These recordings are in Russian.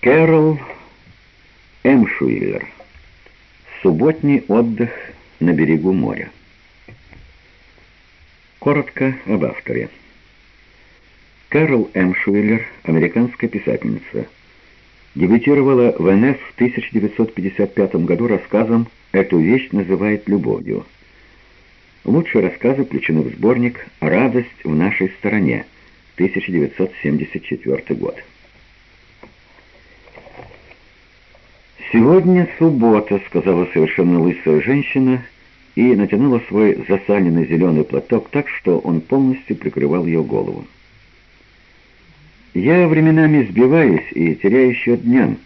Кэрол Эмшуиллер. Субботний отдых на берегу моря. Коротко об авторе. Кэрол Эмшуиллер, американская писательница, дебютировала в НС в 1955 году рассказом «Эту вещь называют любовью». Лучшие рассказы включены в сборник «Радость в нашей стороне» 1974 год. «Сегодня суббота», — сказала совершенно лысая женщина и натянула свой засаленный зеленый платок так, что он полностью прикрывал ее голову. «Я временами сбиваюсь и теряю счет дням,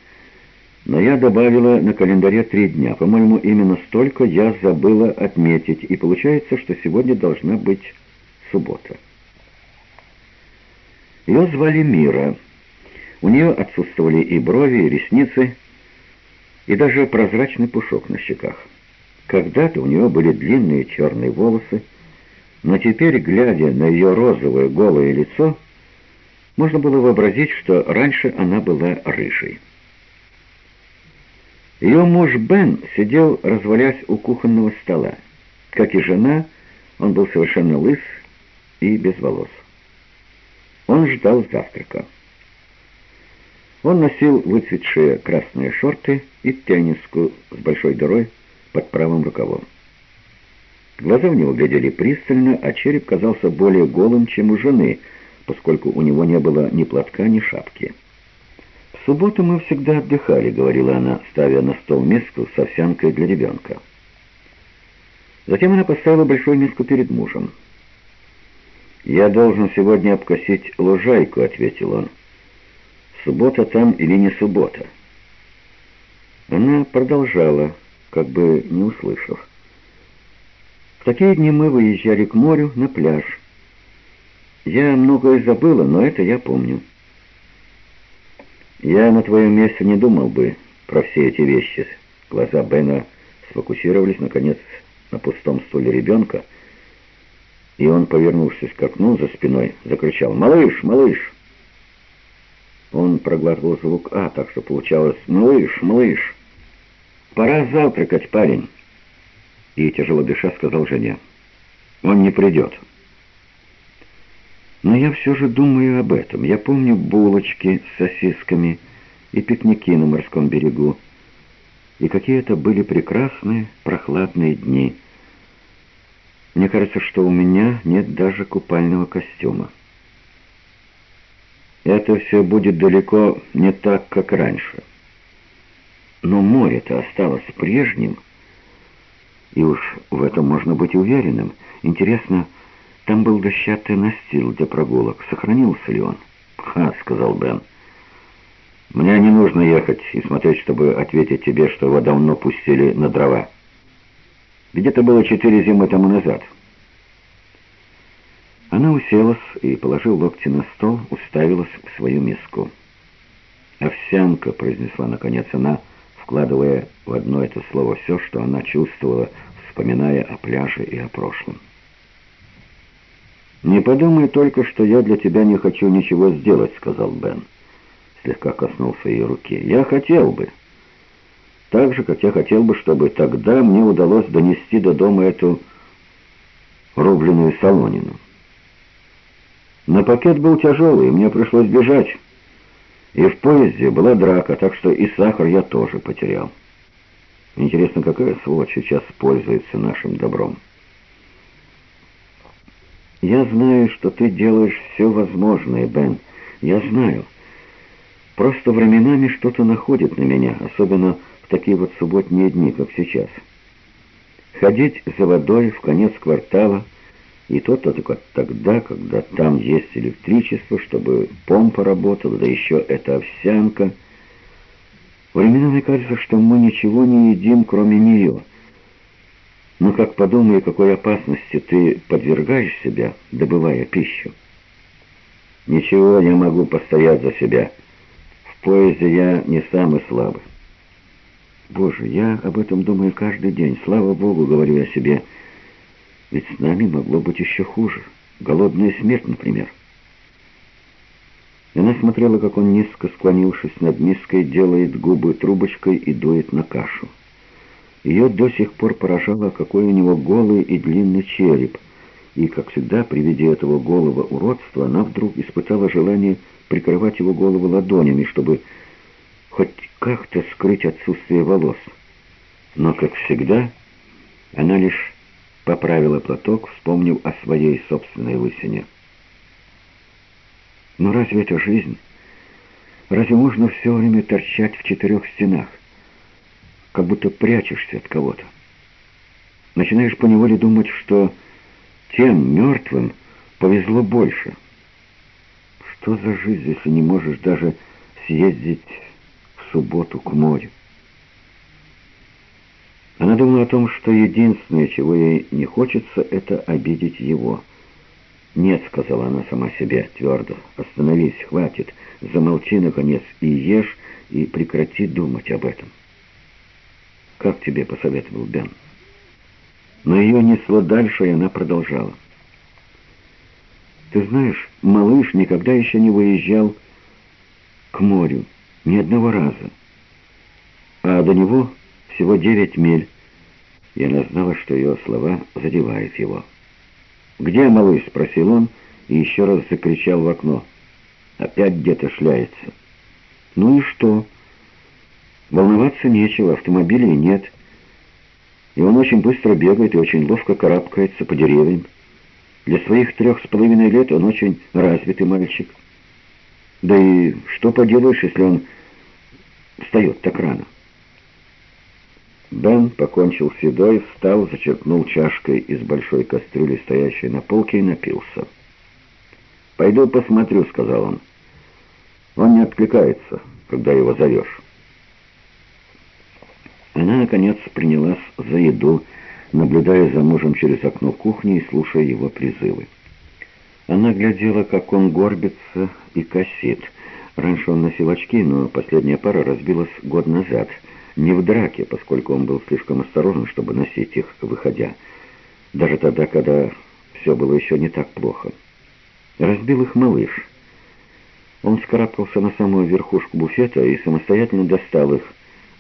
но я добавила на календаре три дня. По-моему, именно столько я забыла отметить, и получается, что сегодня должна быть суббота». Ее звали Мира. У нее отсутствовали и брови, и ресницы, и даже прозрачный пушок на щеках. Когда-то у нее были длинные черные волосы, но теперь, глядя на ее розовое голое лицо, можно было вообразить, что раньше она была рыжей. Ее муж Бен сидел, развалясь у кухонного стола. Как и жена, он был совершенно лыс и без волос. Он ждал завтрака. Он носил выцветшие красные шорты и тенниску с большой дырой под правым рукавом. Глаза у него глядели пристально, а череп казался более голым, чем у жены, поскольку у него не было ни платка, ни шапки. «В субботу мы всегда отдыхали», — говорила она, ставя на стол миску с овсянкой для ребенка. Затем она поставила большую миску перед мужем. «Я должен сегодня обкосить лужайку», — ответил он суббота там или не суббота. Она продолжала, как бы не услышав. В такие дни мы выезжали к морю на пляж. Я многое забыла, но это я помню. Я на твоем месте не думал бы про все эти вещи. Глаза Бена сфокусировались, наконец, на пустом стуле ребенка, и он, повернувшись к окну за спиной, закричал «Малыш, малыш!» Он проглатывал звук «а», так что получалось «Малыш, малыш, пора завтракать, парень!» И, тяжело дыша, сказал жене «Он не придет». Но я все же думаю об этом. Я помню булочки с сосисками и пикники на морском берегу. И какие это были прекрасные, прохладные дни. Мне кажется, что у меня нет даже купального костюма. Это все будет далеко не так, как раньше. Но море-то осталось прежним, и уж в этом можно быть уверенным. Интересно, там был дощатый настил для прогулок. Сохранился ли он? «Ха», — сказал Бен. «Мне не нужно ехать и смотреть, чтобы ответить тебе, что его давно пустили на дрова. Ведь это было четыре зимы тому назад». Она уселась и, положив локти на стол, уставилась в свою миску. «Овсянка», — произнесла наконец она, вкладывая в одно это слово все, что она чувствовала, вспоминая о пляже и о прошлом. «Не подумай только, что я для тебя не хочу ничего сделать», — сказал Бен. Слегка коснулся ее руки. «Я хотел бы. Так же, как я хотел бы, чтобы тогда мне удалось донести до дома эту рубленую солонину. Но пакет был тяжелый, и мне пришлось бежать. И в поезде была драка, так что и сахар я тоже потерял. Интересно, какая сволочь сейчас пользуется нашим добром? Я знаю, что ты делаешь все возможное, Бен. Я знаю. Просто временами что-то находит на меня, особенно в такие вот субботние дни, как сейчас. Ходить за водой в конец квартала — и то только тогда, когда там есть электричество, чтобы помпа работала, да еще эта овсянка. Временами кажется, что мы ничего не едим, кроме нее. Но как подумай, какой опасности ты подвергаешь себя, добывая пищу. Ничего, не могу постоять за себя. В поезде я не самый слабый. Боже, я об этом думаю каждый день. Слава Богу, говорю я себе, — ведь с нами могло быть еще хуже. Голодная смерть, например. Она смотрела, как он, низко склонившись над миской, делает губы трубочкой и дует на кашу. Ее до сих пор поражало, какой у него голый и длинный череп, и, как всегда, при виде этого голого уродства, она вдруг испытала желание прикрывать его голову ладонями, чтобы хоть как-то скрыть отсутствие волос. Но, как всегда, она лишь поправила платок, вспомнив о своей собственной лысине. Но разве это жизнь? Разве можно все время торчать в четырех стенах, как будто прячешься от кого-то? Начинаешь поневоле думать, что тем мертвым повезло больше. Что за жизнь, если не можешь даже съездить в субботу к морю? Она думала о том, что единственное, чего ей не хочется, это обидеть его — «Нет», — сказала она сама себе твердо, — «остановись, хватит, замолчи, наконец, и ешь, и прекрати думать об этом». «Как тебе посоветовал Бен?» Но ее несло дальше, и она продолжала. «Ты знаешь, малыш никогда еще не выезжал к морю, ни одного раза. А до него всего девять миль, и она знала, что ее слова задевают его». «Где малыш?» — спросил он и еще раз закричал в окно. «Опять где-то шляется». «Ну и что?» «Волноваться нечего, автомобилей нет. И он очень быстро бегает и очень ловко карабкается по деревьям. Для своих трех с половиной лет он очень развитый мальчик. Да и что поделаешь, если он встает так рано?» Бен покончил с едой, встал, зачерпнул чашкой из большой кастрюли, стоящей на полке, и напился. «Пойду посмотрю», — сказал он. «Он не откликается, когда его зовешь». Она, наконец, принялась за еду, наблюдая за мужем через окно кухни и слушая его призывы. Она глядела, как он горбится и косит. Раньше он носил очки, но последняя пара разбилась год назад — не в драке, поскольку он был слишком осторожен, чтобы носить их, выходя. Даже тогда, когда все было еще не так плохо. Разбил их малыш. Он скарабкался на самую верхушку буфета и самостоятельно достал их,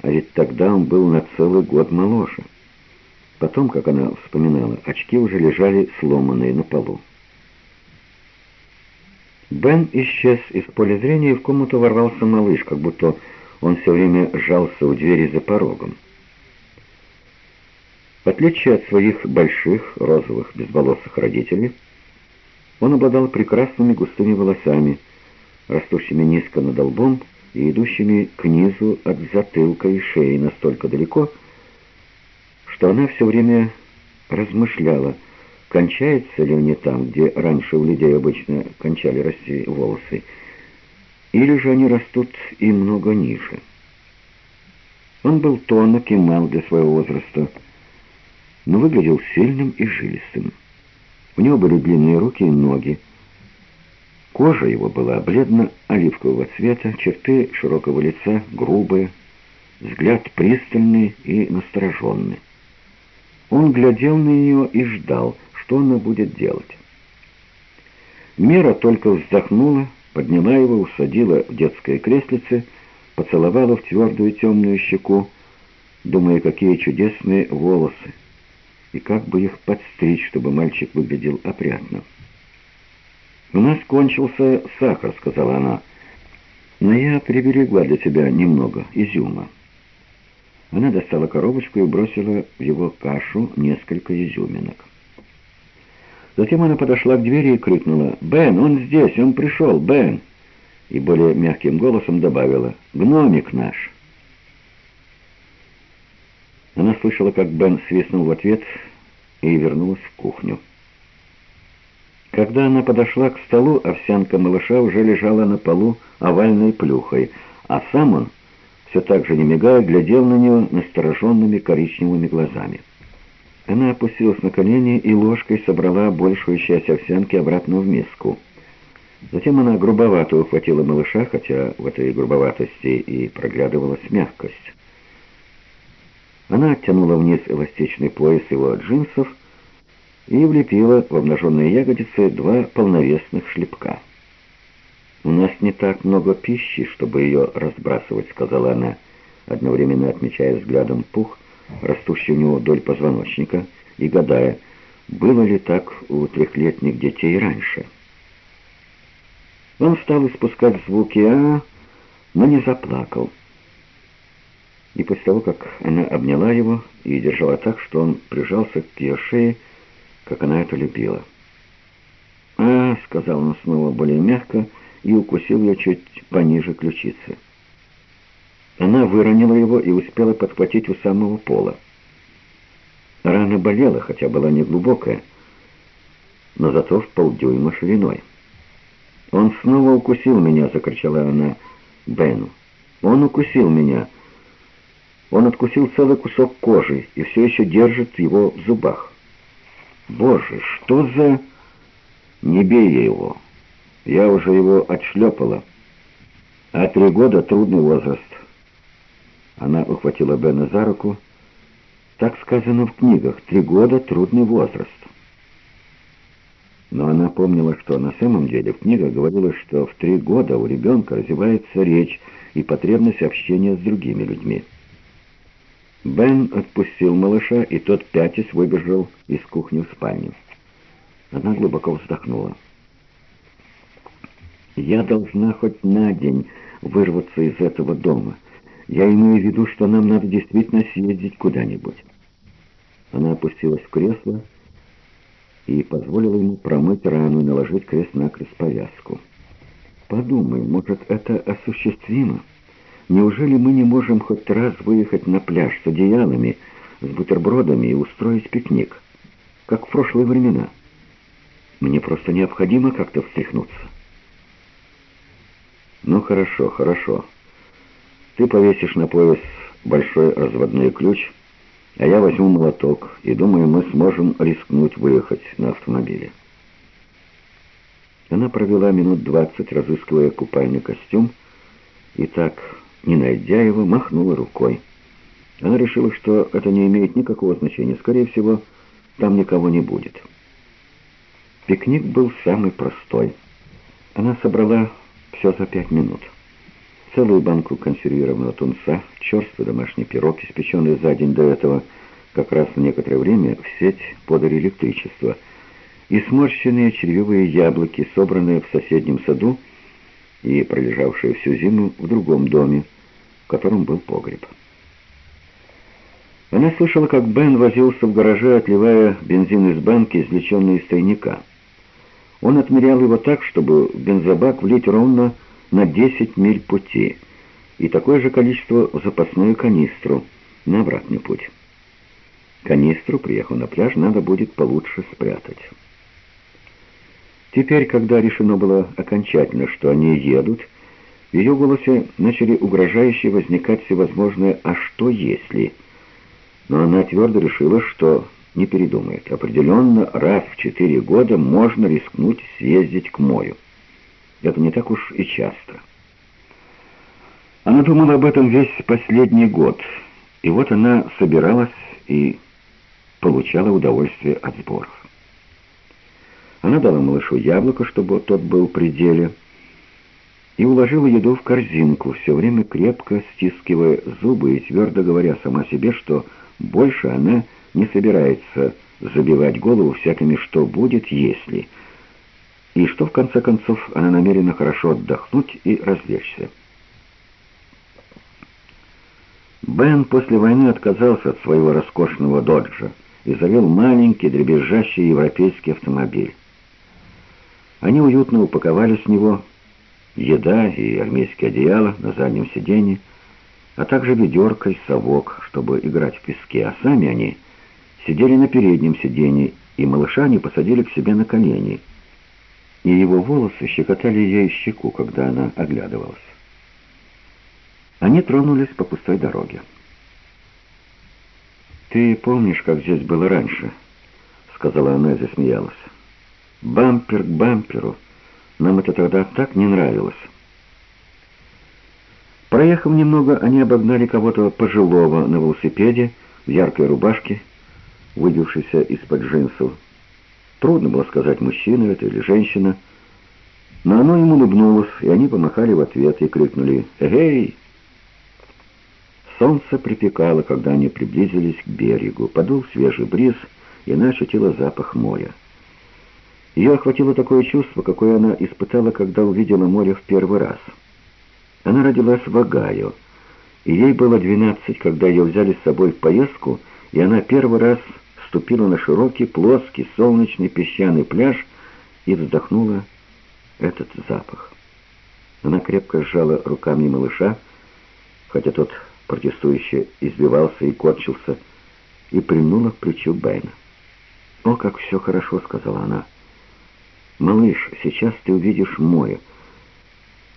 а ведь тогда он был на целый год моложе. Потом, как она вспоминала, очки уже лежали сломанные на полу. Бен исчез из поля зрения, и в комнату ворвался малыш, как будто он все время сжался у двери за порогом. В отличие от своих больших, розовых, безволосых родителей, он обладал прекрасными густыми волосами, растущими низко над лбом и идущими к низу от затылка и шеи настолько далеко, что она все время размышляла, кончается ли они там, где раньше у людей обычно кончали расти волосы, или же они растут и много ниже. Он был тонок и мал для своего возраста, но выглядел сильным и жилистым. У него были длинные руки и ноги. Кожа его была бледно-оливкового цвета, черты широкого лица грубые, взгляд пристальный и настороженный. Он глядел на нее и ждал, что она будет делать. Мера только вздохнула, подняла его, усадила в детское креслице, поцеловала в твердую темную щеку, думая, какие чудесные волосы, и как бы их подстричь, чтобы мальчик выглядел опрятно. «У нас кончился сахар», — сказала она, — «но я приберегла для тебя немного изюма». Она достала коробочку и бросила в его кашу несколько изюминок. Затем она подошла к двери и крикнула «Бен, он здесь, он пришел, Бен!» И более мягким голосом добавила «Гномик наш!» Она слышала, как Бен свистнул в ответ и вернулась в кухню. Когда она подошла к столу, овсянка малыша уже лежала на полу овальной плюхой, а сам он, все так же не мигая, глядел на нее настороженными коричневыми глазами. Она опустилась на колени и ложкой собрала большую часть овсянки обратно в миску. Затем она грубовато ухватила малыша, хотя в этой грубоватости и проглядывалась мягкость. Она оттянула вниз эластичный пояс его джинсов и влепила в обнаженные ягодицы два полновесных шлепка. «У нас не так много пищи, чтобы ее разбрасывать», — сказала она, одновременно отмечая взглядом пух, растущий у него вдоль позвоночника, и гадая, было ли так у трехлетних детей раньше. Он стал испускать звуки «а», но не заплакал. И после того, как она обняла его и держала так, что он прижался к ее шее, как она это любила. «А», — сказал он снова более мягко, и укусил ее чуть пониже ключицы. Она выронила его и успела подхватить у самого пола. Рана болела, хотя была не глубокая, но зато в полдюйма шириной. «Он снова укусил меня!» — закричала она Бену. «Он укусил меня!» Он откусил целый кусок кожи и все еще держит его в зубах. «Боже, что за...» «Не бей его! Я уже его отшлепала. А три года — трудный возраст». Она ухватила Бена за руку. «Так сказано в книгах. Три года — трудный возраст». Но она помнила, что на самом деле в книгах говорилось, что в три года у ребенка развивается речь и потребность общения с другими людьми. Бен отпустил малыша, и тот пятясь выбежал из кухни в спальню. Она глубоко вздохнула. «Я должна хоть на день вырваться из этого дома. Я имею в виду, что нам надо действительно съездить куда-нибудь». Она опустилась в кресло и позволила ему промыть рану и наложить крест-накрест повязку. «Подумай, может, это осуществимо?» Неужели мы не можем хоть раз выехать на пляж с одеялами, с бутербродами и устроить пикник, как в прошлые времена? Мне просто необходимо как-то встряхнуться. Ну хорошо, хорошо. Ты повесишь на пояс большой разводной ключ, а я возьму молоток, и думаю, мы сможем рискнуть выехать на автомобиле. Она провела минут двадцать, разыскивая купальный костюм, и так не найдя его, махнула рукой. Она решила, что это не имеет никакого значения. Скорее всего, там никого не будет. Пикник был самый простой. Она собрала все за пять минут. Целую банку консервированного тунца, черствый домашний пирог, испеченный за день до этого, как раз на некоторое время в сеть подали электричество, и сморщенные червивые яблоки, собранные в соседнем саду и пролежавшие всю зиму в другом доме, в котором был погреб. Она слышала, как Бен возился в гараже, отливая бензин из банки, извлеченной из тайника. Он отмерял его так, чтобы в бензобак влить ровно на 10 миль пути, и такое же количество в запасную канистру на обратный путь. Канистру, приехав на пляж, надо будет получше спрятать. Теперь, когда решено было окончательно, что они едут, в ее голосе начали угрожающе возникать всевозможные «а что если?». Но она твердо решила, что не передумает. Определенно, раз в четыре года можно рискнуть съездить к морю. Это не так уж и часто. Она думала об этом весь последний год, и вот она собиралась и получала удовольствие от сборов. Она дала малышу яблоко, чтобы тот был при деле, и уложила еду в корзинку, все время крепко стискивая зубы и твердо говоря сама себе, что больше она не собирается забивать голову всякими «что будет, если...» и что, в конце концов, она намерена хорошо отдохнуть и развлечься. Бен после войны отказался от своего роскошного доджа и завел маленький дребезжащий европейский автомобиль. Они уютно упаковали с него еда и армейские одеяла на заднем сиденье, а также ведерко и совок, чтобы играть в песке, а сами они сидели на переднем сиденье, и малыша они посадили к себе на колени, и его волосы щекотали ей щеку, когда она оглядывалась. Они тронулись по пустой дороге. «Ты помнишь, как здесь было раньше?» — сказала она и засмеялась. «Бампер к бамперу». Нам это тогда так не нравилось. Проехав немного, они обогнали кого-то пожилого на велосипеде в яркой рубашке, выбившейся из-под джинсов. Трудно было сказать, мужчина это или женщина. Но оно ему улыбнулось, и они помахали в ответ и крикнули «Эгей!». Солнце припекало, когда они приблизились к берегу. Подул свежий бриз, и она ощутила запах моря. Ее охватило такое чувство, какое она испытала, когда увидела море в первый раз. Она родилась в Огайо, и ей было двенадцать, когда ее взяли с собой в поездку, и она первый раз ступила на широкий, плоский, солнечный песчаный пляж и вздохнула этот запах. Она крепко сжала руками малыша, хотя тот протестующе избивался и корчился, и прильнула к плечу Бэна. «О, как все хорошо!» — сказала она. «Малыш, сейчас ты увидишь море.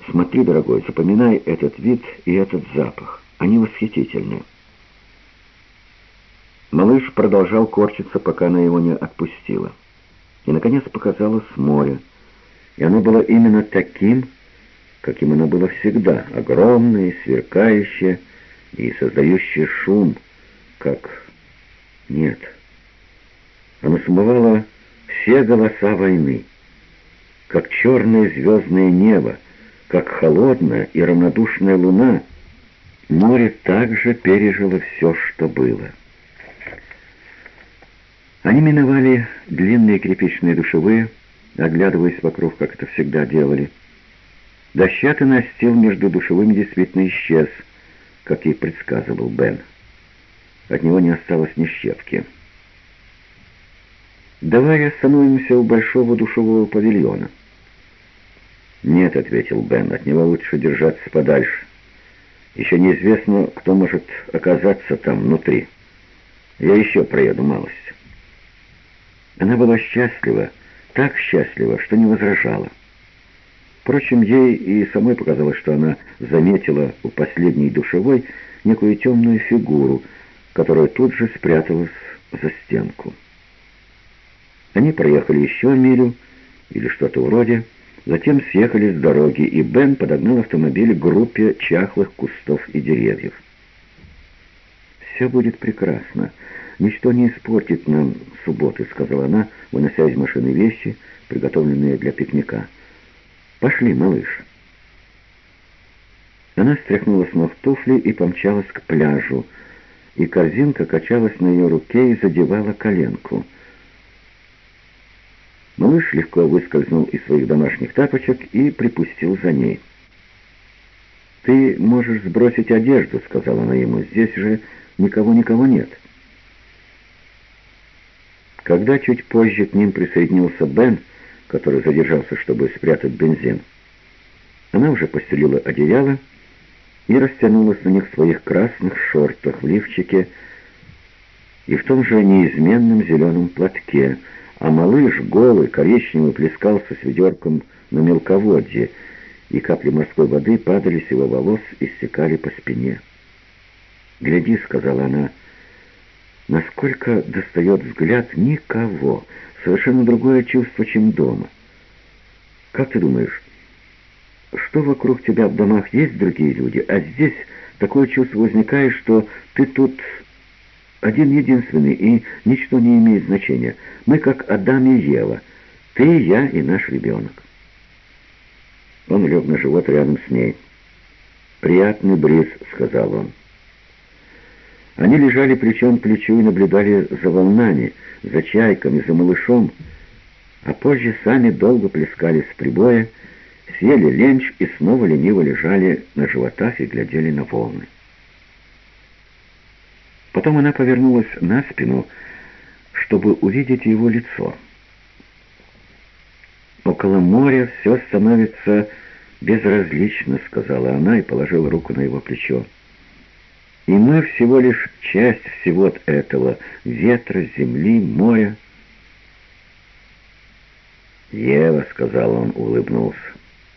Смотри, дорогой, запоминай этот вид и этот запах. Они восхитительны». Малыш продолжал корчиться, пока она его не отпустила. И, наконец, показалось море. И оно было именно таким, каким оно было всегда, огромное, сверкающее и создающее шум, как... Нет. Оно смывало все голоса войны, как черное звездное небо, как холодная и равнодушная луна. Море также пережило все, что было. Они миновали длинные крепичные душевые, оглядываясь вокруг, как это всегда делали. Дощатый настил между душевыми действительно исчез, как и предсказывал Бен. От него не осталось ни щепки. «Давай остановимся у большого душевого павильона». «Нет», — ответил Бен, — «от него лучше держаться подальше. Еще неизвестно, кто может оказаться там внутри. Я еще проеду малость». Она была счастлива, так счастлива, что не возражала. Впрочем, ей и самой показалось, что она заметила у последней душевой некую темную фигуру, которая тут же спряталась за стенку. Они проехали еще милю или что-то вроде, затем съехали с дороги, и Бен подогнал автомобиль к группе чахлых кустов и деревьев. «Все будет прекрасно», «Ничто не испортит нам субботы», — сказала она, вынося из машины вещи, приготовленные для пикника. «Пошли, малыш». Она стряхнула с ног туфли и помчалась к пляжу, и корзинка качалась на ее руке и задевала коленку. Малыш легко выскользнул из своих домашних тапочек и припустил за ней. «Ты можешь сбросить одежду», — сказала она ему, — «здесь же никого-никого нет». Когда чуть позже к ним присоединился Бен, который задержался, чтобы спрятать бензин, она уже постелила одеяло и растянулась на них в своих красных шортах, в лифчике и в том же неизменном зеленом платке, а малыш, голый, коричневый, плескался с ведерком на мелководье, и капли морской воды падали с его волос и стекали по спине. «Гляди», — сказала она, — Насколько достает взгляд, никого. Совершенно другое чувство, чем дома. Как ты думаешь, что вокруг тебя в домах есть другие люди, а здесь такое чувство возникает, что ты тут один-единственный, и ничто не имеет значения. Мы как Адам и Ева, ты, я и наш ребенок. Он лег на живот рядом с ней. «Приятный бриз», — сказал он. Они лежали плечом к плечу и наблюдали за волнами, за чайками, за малышом, а позже сами долго плескались с прибоя, съели ленч и снова лениво лежали на животах и глядели на волны. Потом она повернулась на спину, чтобы увидеть его лицо. «Около моря все становится безразлично», — сказала она и положила руку на его плечо. И мы всего лишь часть всего этого — ветра, земли, моря. «Ева», — сказал он, улыбнулся.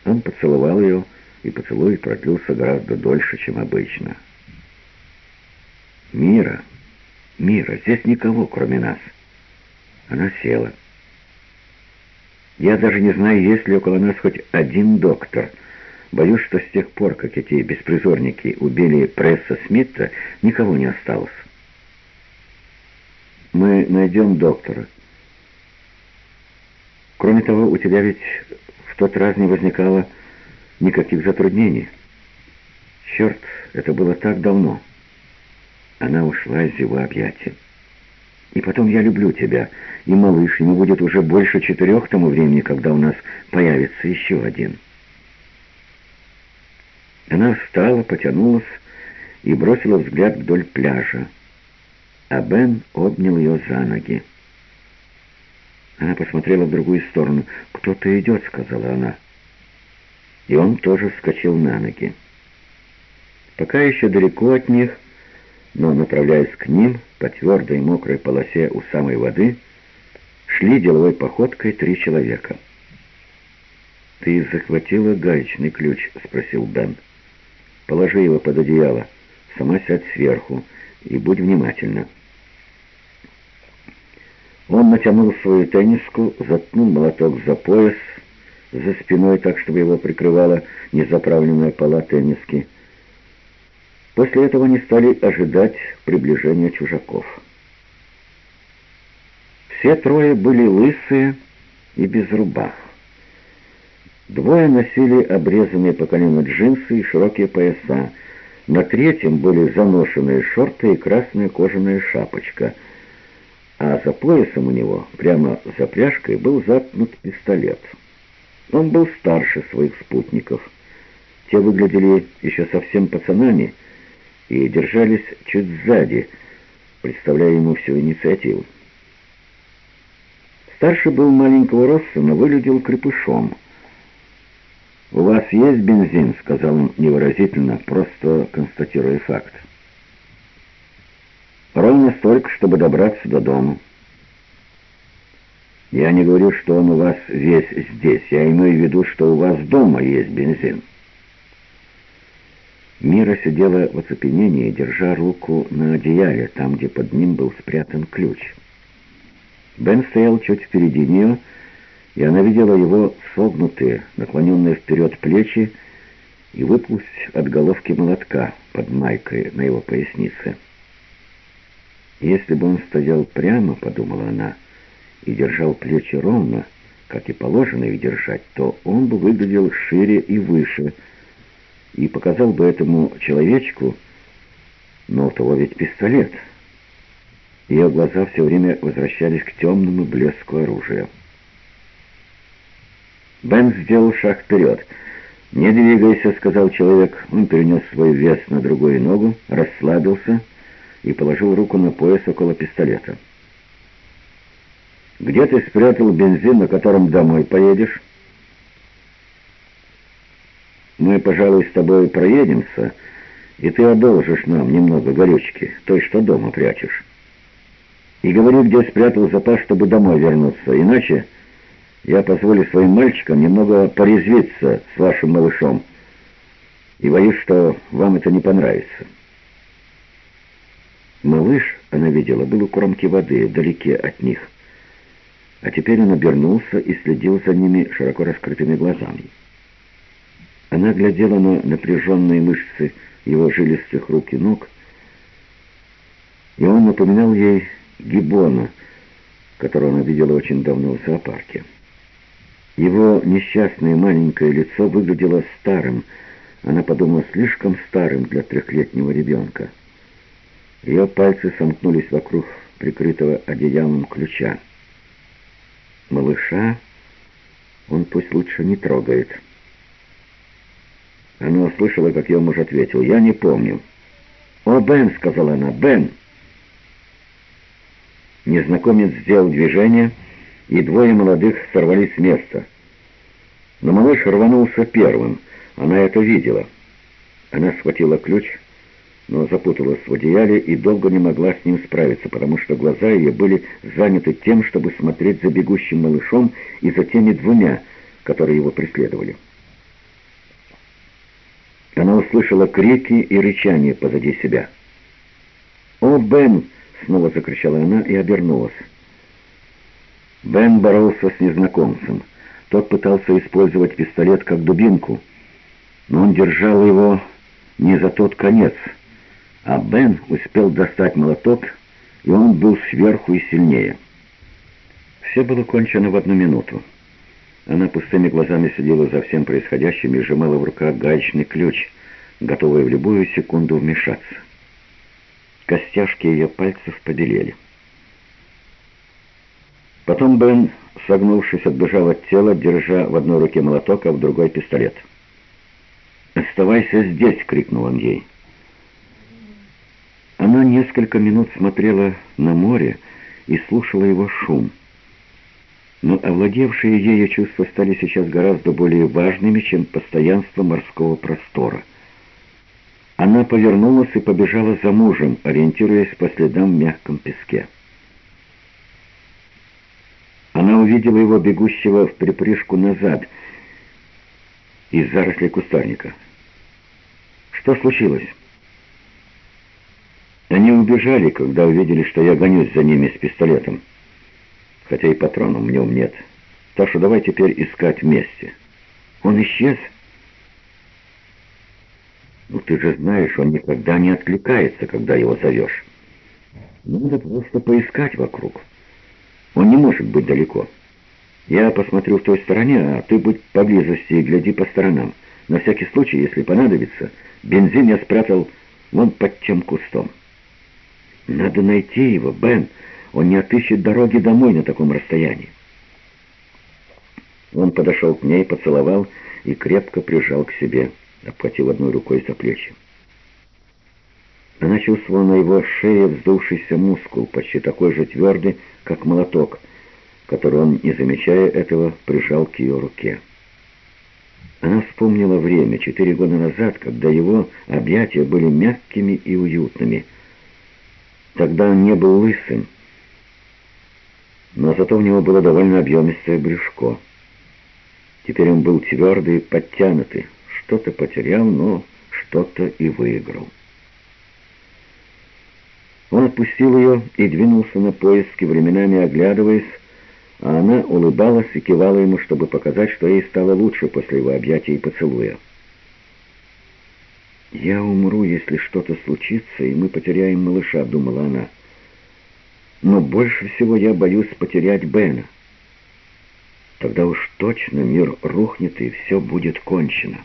Он поцеловал ее, и поцелуй продлился гораздо дольше, чем обычно. «Мира, Мира, здесь никого, кроме нас». Она села. «Я даже не знаю, есть ли около нас хоть один доктор», Боюсь, что с тех пор, как эти беспризорники убили пресса Смита, никого не осталось. Мы найдем доктора. Кроме того, у тебя ведь в тот раз не возникало никаких затруднений. Черт, это было так давно. Она ушла из его объятия. И потом я люблю тебя, и малыш, ему будет уже больше четырех тому времени, когда у нас появится еще один. Она встала, потянулась и бросила взгляд вдоль пляжа, а Бен обнял ее за ноги. Она посмотрела в другую сторону. «Кто-то идет», — сказала она. И он тоже вскочил на ноги. Пока еще далеко от них, но, направляясь к ним, по твердой мокрой полосе у самой воды, шли деловой походкой три человека. «Ты захватила гаечный ключ?» — спросил Бен. «Положи его под одеяло, сама сядь сверху и будь внимательна». Он натянул свою тенниску, заткнул молоток за пояс, за спиной так, чтобы его прикрывала незаправленная пола тенниски. После этого они стали ожидать приближения чужаков. Все трое были лысые и без рубах. Двое носили обрезанные по колено джинсы и широкие пояса. На третьем были заношенные шорты и красная кожаная шапочка — а за поясом у него, прямо за пряжкой, был заткнут пистолет. Он был старше своих спутников. Те выглядели еще совсем пацанами и держались чуть сзади, представляя ему всю инициативу. Старший был маленького роста, но выглядел крепышом. «У вас есть бензин?» — сказал он невыразительно, просто констатируя факт. Ровно столько, чтобы добраться до дома. Я не говорю, что он у вас весь здесь. Я имею в виду, что у вас дома есть бензин. Мира сидела в оцепенении, держа руку на одеяле, там, где под ним был спрятан ключ. Бен стоял чуть впереди нее, и она видела его согнутые, наклоненные вперед плечи и выпусть от головки молотка под майкой на его пояснице. Если бы он стоял прямо, подумала она, и держал плечи ровно, как и положено их держать, то он бы выглядел шире и выше, и показал бы этому человечку, но у того ведь пистолет. Ее глаза все время возвращались к темному блеску оружия. Бен сделал шаг вперед. «Не двигайся», — сказал человек. Он перенес свой вес на другую ногу, расслабился и положил руку на пояс около пистолета. «Где ты спрятал бензин, на котором домой поедешь?» «Мы, пожалуй, с тобой проедемся, и ты одолжишь нам немного горючки, той, что дома прячешь. И говори, где спрятал запас, чтобы домой вернуться, иначе я позволю своим мальчикам немного порезвиться с вашим малышом, и боюсь, что вам это не понравится». Малыш, она видела, был у кромки воды, вдалеке от них. А теперь он обернулся и следил за ними широко раскрытыми глазами. Она глядела на напряженные мышцы его жилистых рук и ног, и он напоминал ей гиббона, которого она видела очень давно в зоопарке. Его несчастное маленькое лицо выглядело старым, она подумала, слишком старым для трехлетнего ребенка. Ее пальцы сомкнулись вокруг прикрытого одеялом ключа. Малыша он пусть лучше не трогает. Она услышала, как ее муж ответил. «Я не помню». «О, Бен!» — сказала она. «Бен!» Незнакомец сделал движение, и двое молодых сорвались с места. Но малыш рванулся первым. Она это видела. Она схватила ключ — но запуталась в одеяле и долго не могла с ним справиться, потому что глаза ее были заняты тем, чтобы смотреть за бегущим малышом и за теми двумя, которые его преследовали. Она услышала крики и рычание позади себя. «О, Бен!» — снова закричала она и обернулась. Бен боролся с незнакомцем. Тот пытался использовать пистолет как дубинку, но он держал его не за тот конец — а Бен успел достать молоток, и он был сверху и сильнее. Все было кончено в одну минуту. Она пустыми глазами следила за всем происходящим и сжимала в руках гаечный ключ, готовая в любую секунду вмешаться. Костяшки ее пальцев побелели. Потом Бен, согнувшись, отбежал от тела, держа в одной руке молоток, а в другой пистолет. «Оставайся здесь!» — крикнул он ей. Она несколько минут смотрела на море и слушала его шум. Но овладевшие ею чувства стали сейчас гораздо более важными, чем постоянство морского простора. Она повернулась и побежала за мужем, ориентируясь по следам в мягком песке. Она увидела его, бегущего в припрыжку назад, из зарослей кустарника. Что случилось? Они убежали, когда увидели, что я гонюсь за ними с пистолетом. Хотя и патронов в нем нет. Так что давай теперь искать вместе. Он исчез? Ну, ты же знаешь, он никогда не откликается, когда его зовешь. Надо просто поискать вокруг. Он не может быть далеко. Я посмотрю в той стороне, а ты будь поблизости и гляди по сторонам. На всякий случай, если понадобится, бензин я спрятал вон под тем кустом. Надо найти его, Бен. Он не отыщет дороги домой на таком расстоянии. Он подошел к ней, поцеловал и крепко прижал к себе обхватил одной рукой за плечи. Она чувствовала на его шее вздувшийся мускул, почти такой же твердый, как молоток, который он, не замечая этого, прижал к ее руке. Она вспомнила время, четыре года назад, когда его объятия были мягкими и уютными. Тогда он не был лысым, но зато у него было довольно объемистое брюшко. Теперь он был твердый и подтянутый, что-то потерял, но что-то и выиграл. Он отпустил ее и двинулся на поиски, временами оглядываясь, а она улыбалась и кивала ему, чтобы показать, что ей стало лучше после его объятия и поцелуя. «Я умру, если что-то случится, и мы потеряем малыша», — думала она. «Но больше всего я боюсь потерять Бена. Тогда уж точно мир рухнет, и все будет кончено».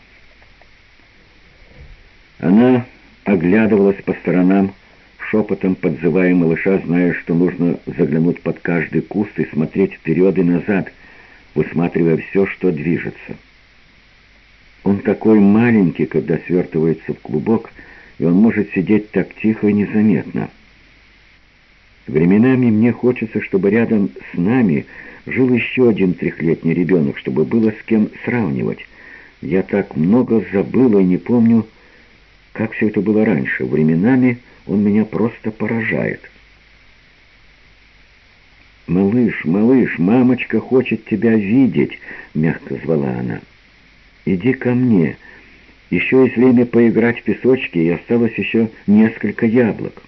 Она оглядывалась по сторонам, шепотом подзывая малыша, зная, что нужно заглянуть под каждый куст и смотреть вперед и назад, высматривая все, что движется. Он такой маленький, когда свертывается в клубок, и он может сидеть так тихо и незаметно. Временами мне хочется, чтобы рядом с нами жил еще один трехлетний ребенок, чтобы было с кем сравнивать. Я так много забыла и не помню, как все это было раньше. Временами он меня просто поражает. «Малыш, малыш, мамочка хочет тебя видеть», — мягко звала она. «Иди ко мне. Еще есть время поиграть в песочке, и осталось еще несколько яблок».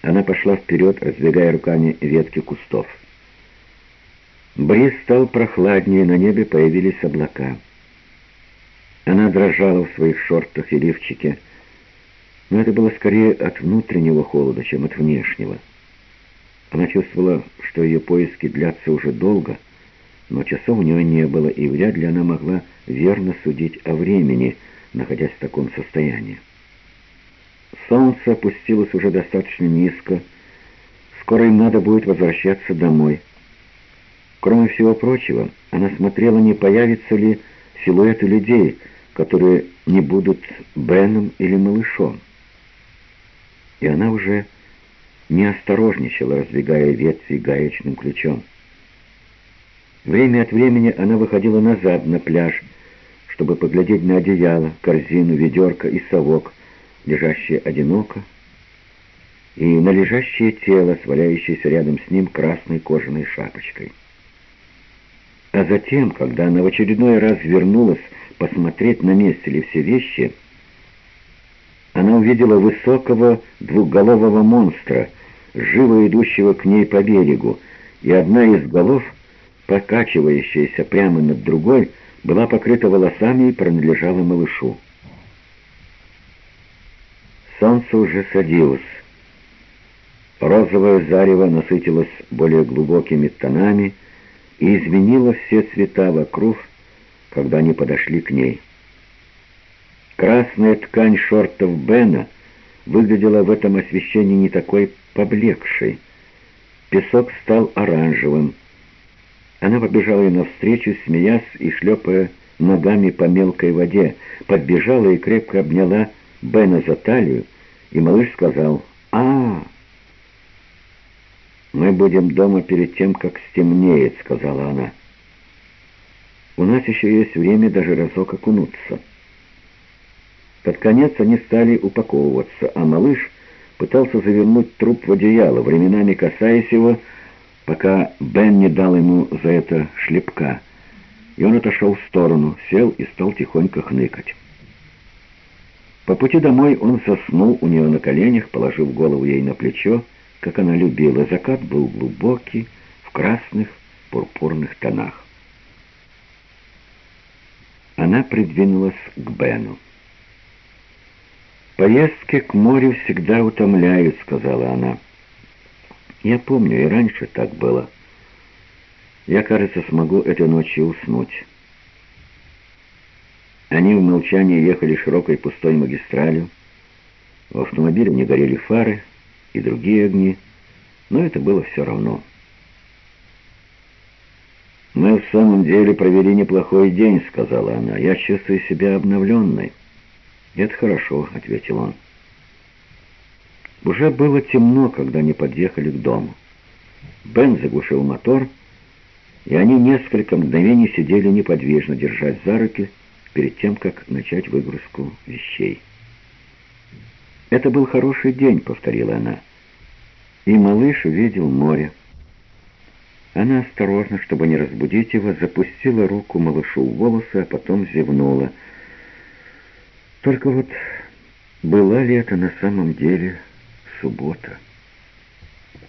Она пошла вперед, раздвигая руками ветки кустов. Бриз стал прохладнее, на небе появились облака. Она дрожала в своих шортах и лифчике, но это было скорее от внутреннего холода, чем от внешнего. Она чувствовала, что ее поиски длятся уже долго, но часов у нее не было, и вряд ли она могла верно судить о времени, находясь в таком состоянии. Солнце опустилось уже достаточно низко, скоро им надо будет возвращаться домой. Кроме всего прочего, она смотрела, не появятся ли силуэты людей, которые не будут Беном или малышом. И она уже не осторожничала, раздвигая ветви гаечным ключом. Время от времени она выходила назад на пляж, чтобы поглядеть на одеяло, корзину, ведерко и совок, лежащие одиноко, и на лежащее тело, сваляющееся рядом с ним красной кожаной шапочкой. А затем, когда она в очередной раз вернулась посмотреть, на месте ли все вещи, она увидела высокого двухголового монстра, живо идущего к ней по берегу, и одна из голов, покачивающаяся прямо над другой, была покрыта волосами и принадлежала малышу. Солнце уже садилось. Розовое зарево насытилось более глубокими тонами, и изменила все цвета вокруг, когда они подошли к ней. Красная ткань шортов Бена выглядела в этом освещении не такой поблекшей. Песок стал оранжевым. Она побежала ей навстречу, смеясь и шлепая ногами по мелкой воде, подбежала и крепко обняла Бена за талию, и малыш сказал «А, мы будем дома перед тем, как стемнеет», — сказала она. «У нас еще есть время даже разок окунуться». Под конец они стали упаковываться, а малыш пытался завернуть труп в одеяло, временами касаясь его, пока Бен не дал ему за это шлепка. И он отошел в сторону, сел и стал тихонько хныкать. По пути домой он соснул у нее на коленях, положив голову ей на плечо, как она любила. Закат был глубокий, в красных, пурпурных тонах. Она придвинулась к Бену. «Поездки к морю всегда утомляют», — сказала она. «Я помню, и раньше так было. Я, кажется, смогу этой ночью уснуть». Они в молчании ехали широкой пустой магистралью. В автомобиле не горели фары и другие огни, но это было все равно. «Мы в самом деле провели неплохой день», — сказала она. «Я чувствую себя обновленной». «Это хорошо», — ответил он. Уже было темно, когда они подъехали к дому. Бен заглушил мотор, и они несколько мгновений сидели неподвижно, держась за руки, перед тем, как начать выгрузку вещей. «Это был хороший день», — повторила она. И малыш увидел море. Она осторожно, чтобы не разбудить его, запустила руку малышу в волосы, а потом зевнула — только вот была ли это на самом деле суббота?